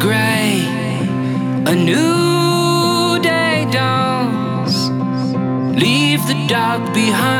gray, a new day dawns. Leave the dark behind.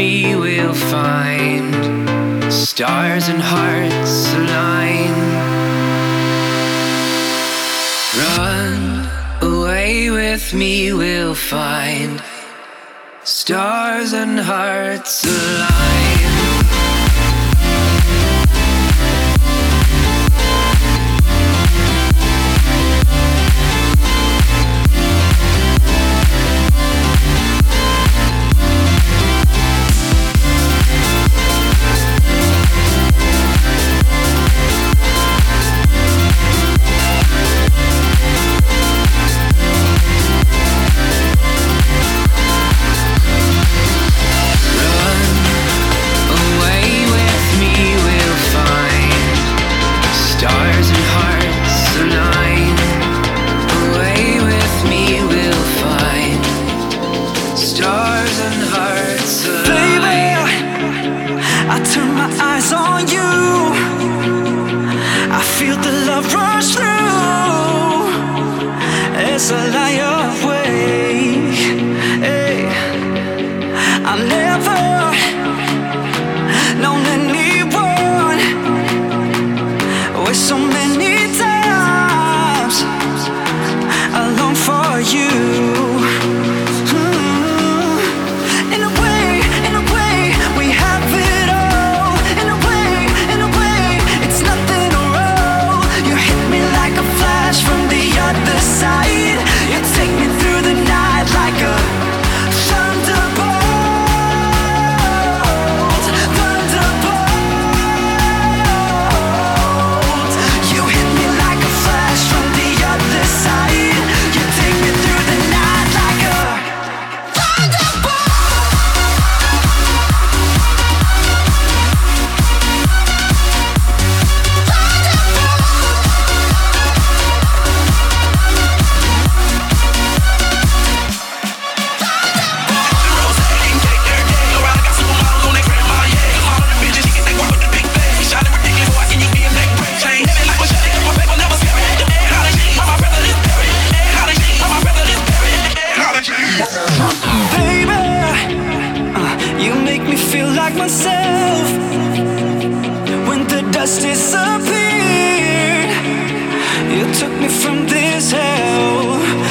me will find stars and hearts align. Run away with me, we'll find stars and hearts align. when the dust disappeared. You took me from this hell.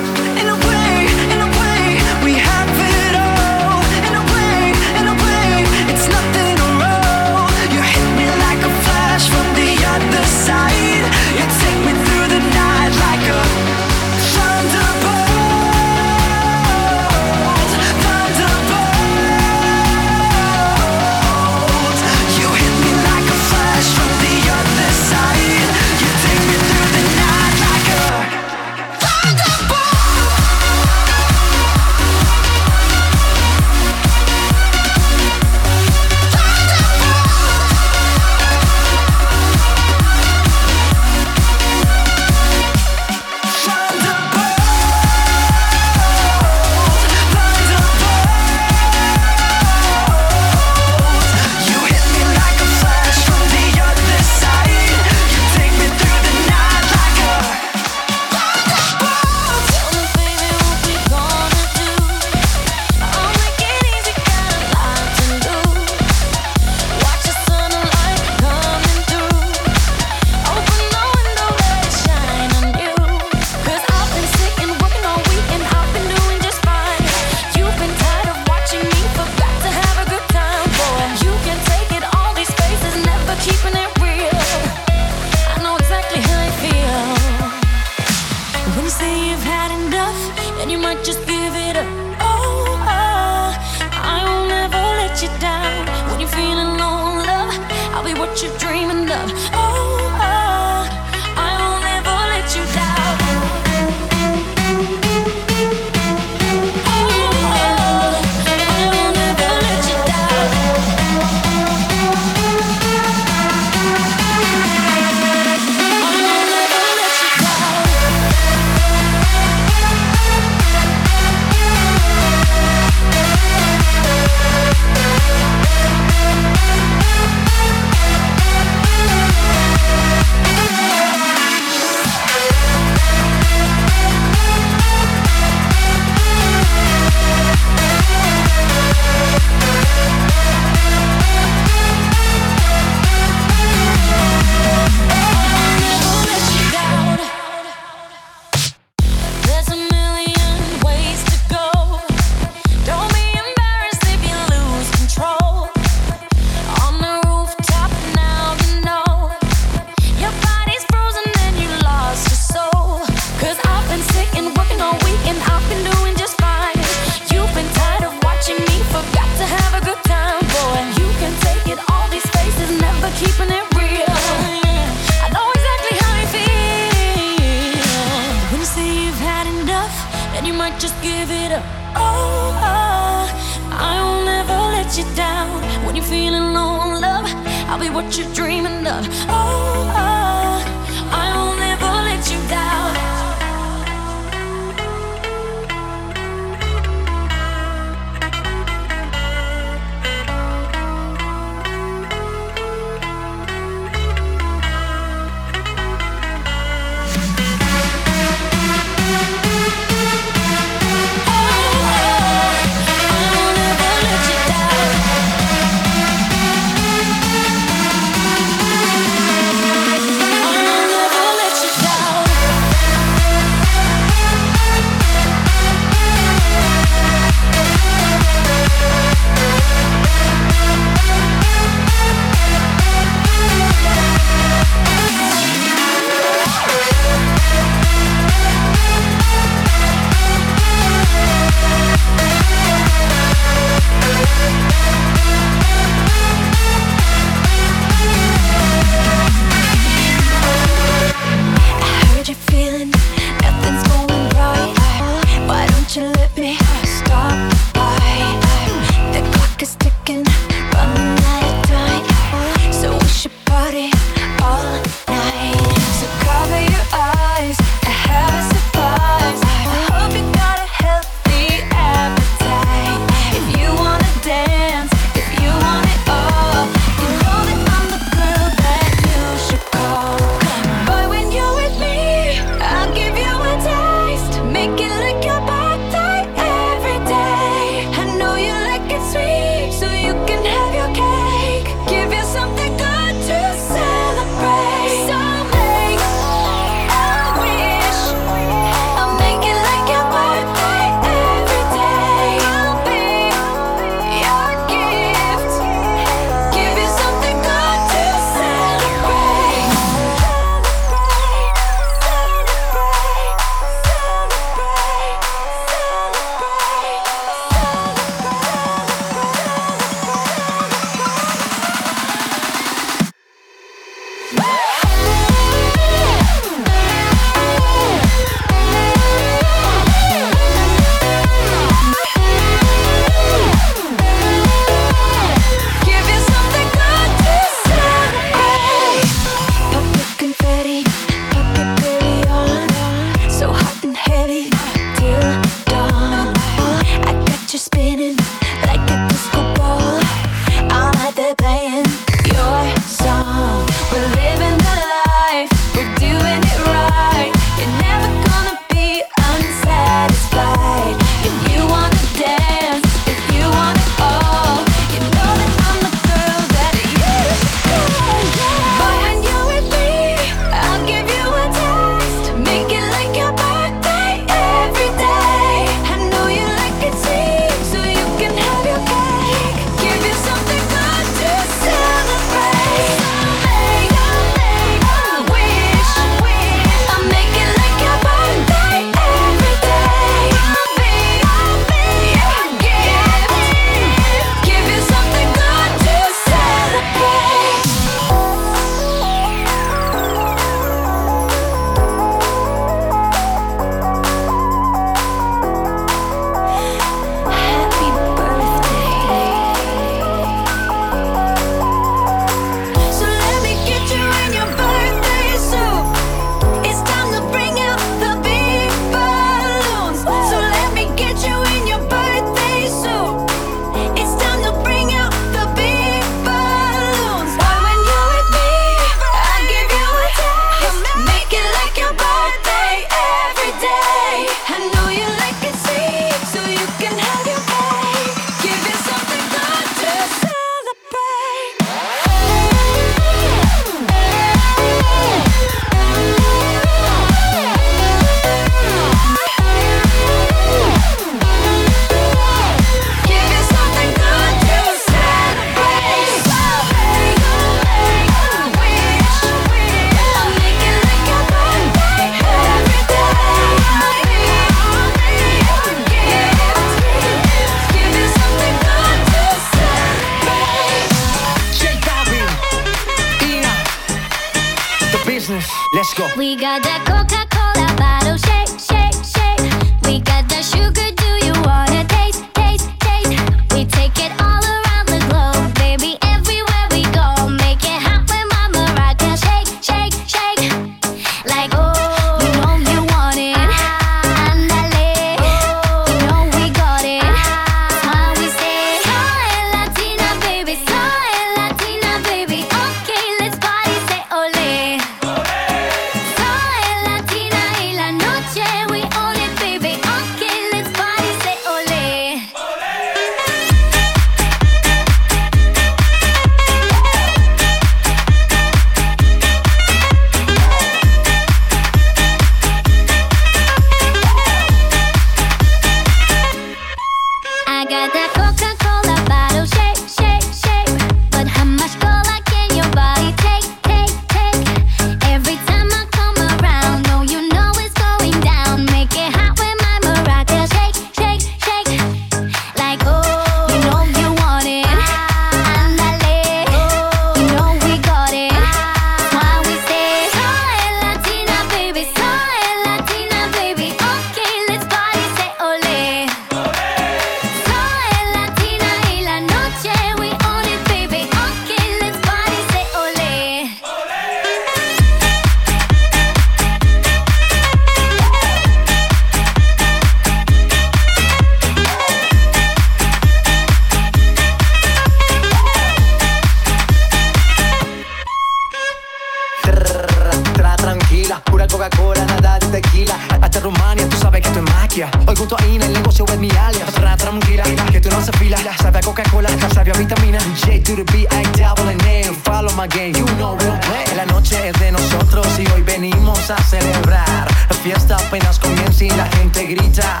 la gente grita.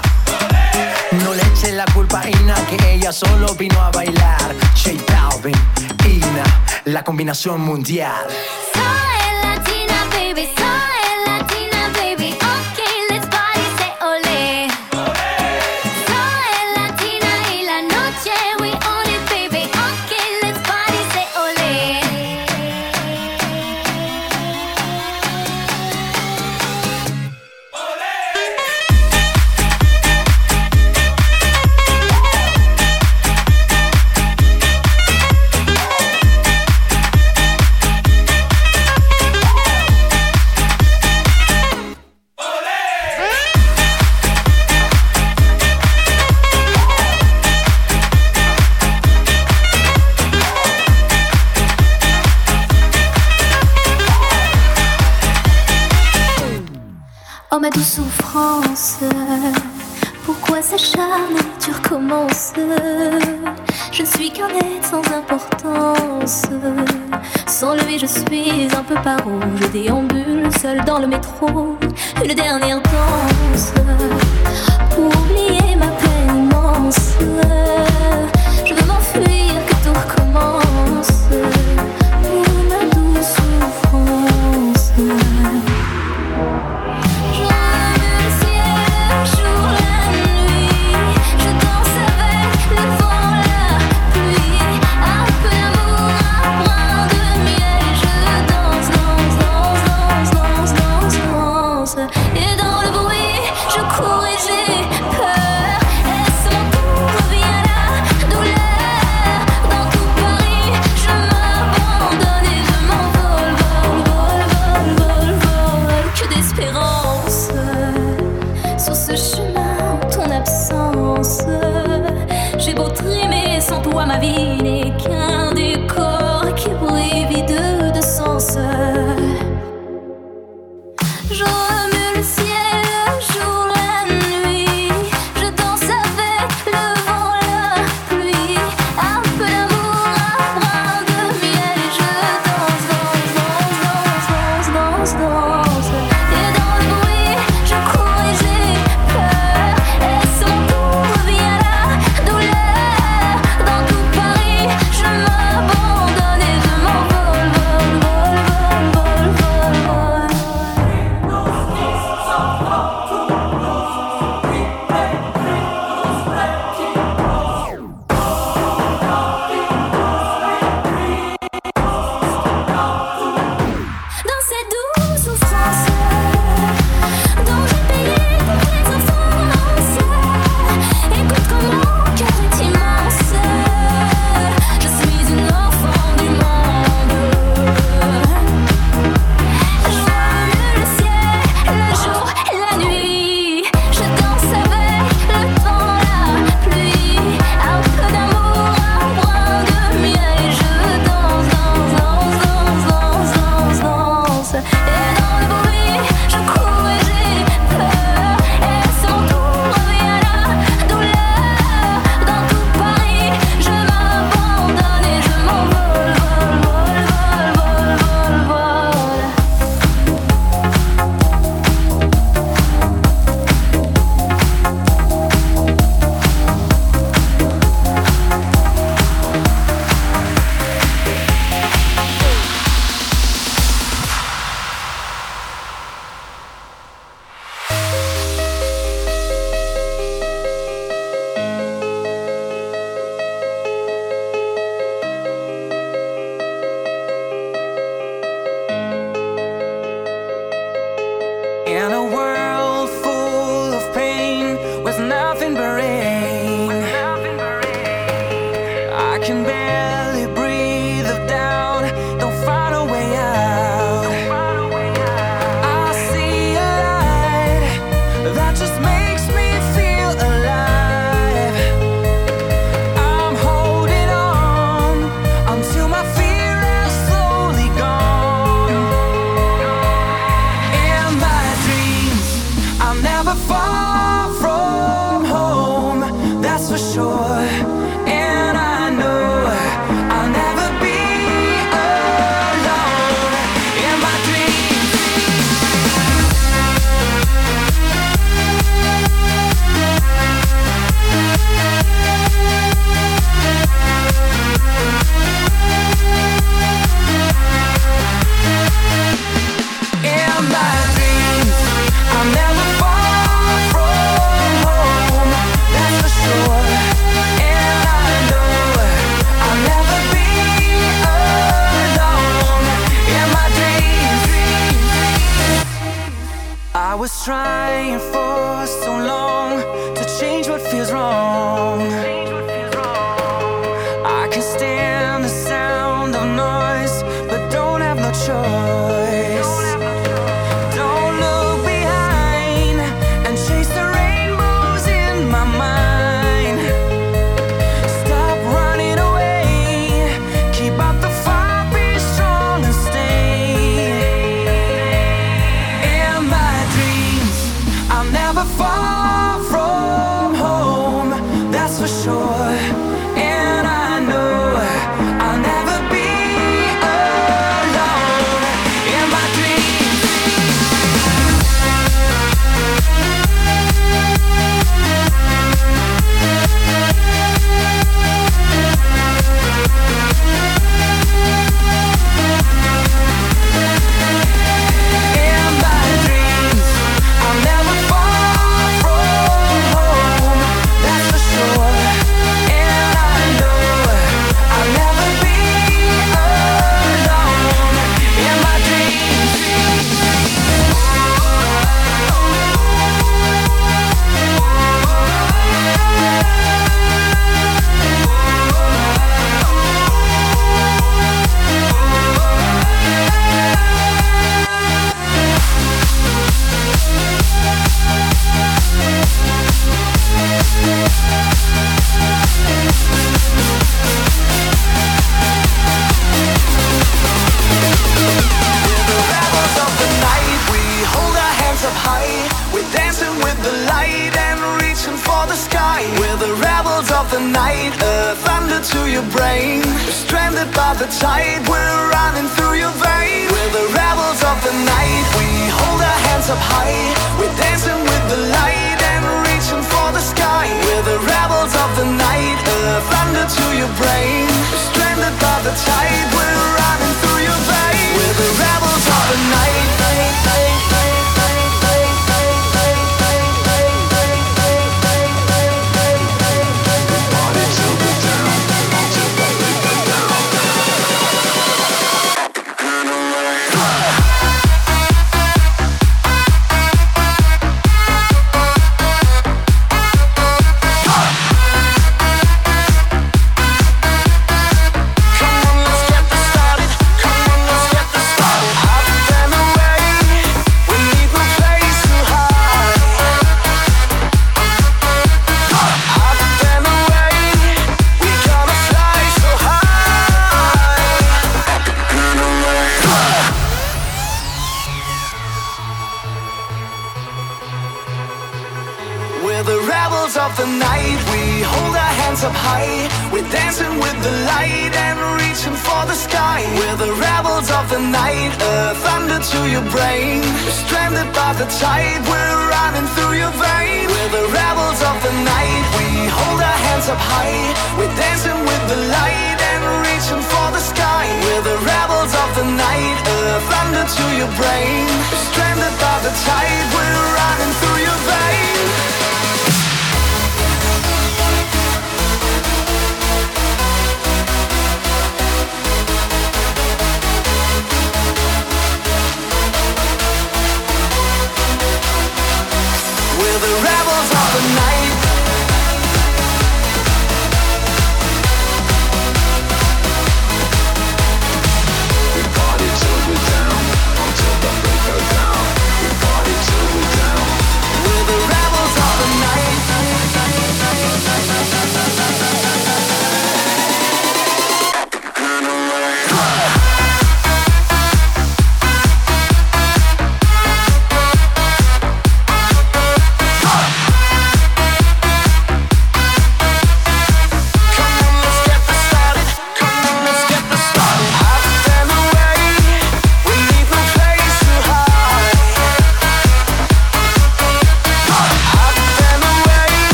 No le eche la culpa a Ina que ella solo vino a bailar. J Balvin, Ina, la combinación mundial. Souffrance, pourquoi s'acharner, tu recommences Je suis qu'un être sans importance. Sans lui, je suis un peu paro. Je déambule seul dans le métro. Une dernière danse trying for sky. We're the rebels of the night, uh, thunder to your brain. Stranded by the tide, we're running through your veins. We're the rebels of the night, we hold our hands up high. We're dancing with the light and reaching for the sky. We're the rebels of the night, uh, thunder to your brain. Stranded by the tide, we're running through your veins. We're the rebels of the night.